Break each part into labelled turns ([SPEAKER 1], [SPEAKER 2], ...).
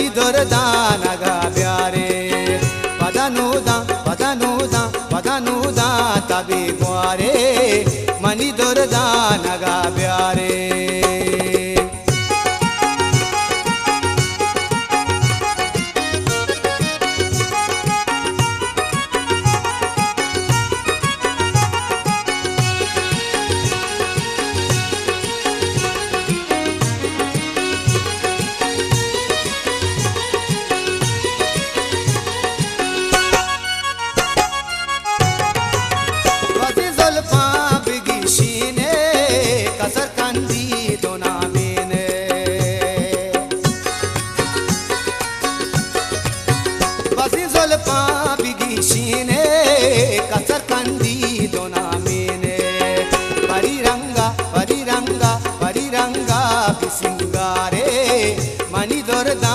[SPEAKER 1] ಮಾಡಿ ದೊರದಾನಗ ಬ್ಯಾರೆ ಪದನೂದ ಪದನೂದ ಪದನೂದ ತಬಿ కసర్కందీదో నా మేనే పరిరంగా పరిరంగా పరిరంగా బిసింగారే మణి దొరదా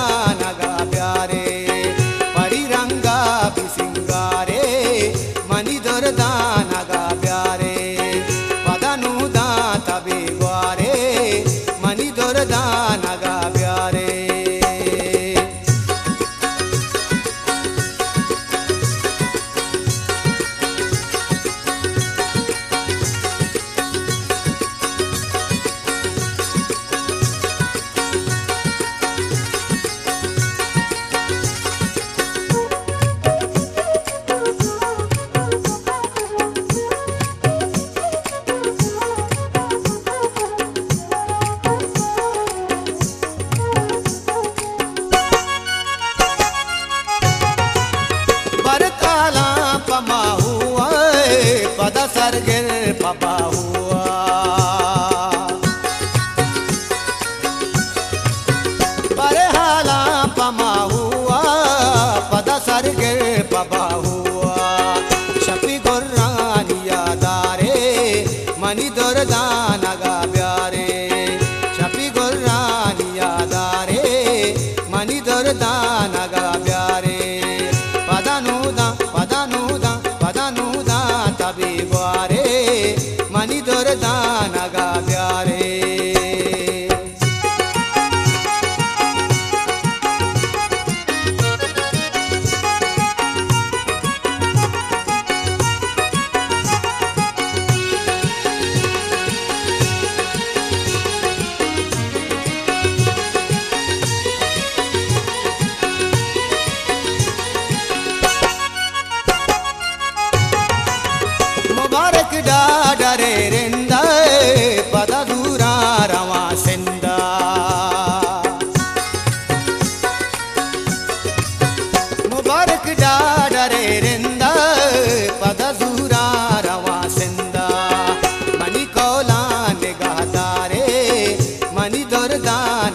[SPEAKER 1] पाला पमा हुआ पदा सरगिर पपा हुआ। ಪಾರಕ್ ಡಾಡರೆರೆಂದ ಪದ ದೂರ ರವ ಸೆಂದ ಮುಬಾರಕ್ ಡಾಡರೆರೆಂದ ಪದ ದೂರ ರವ ಸೆಂದ ಮನಿ ಕೋಲ ನಿಗಹದಾರೆ ಮನಿ ದೊರದಾನ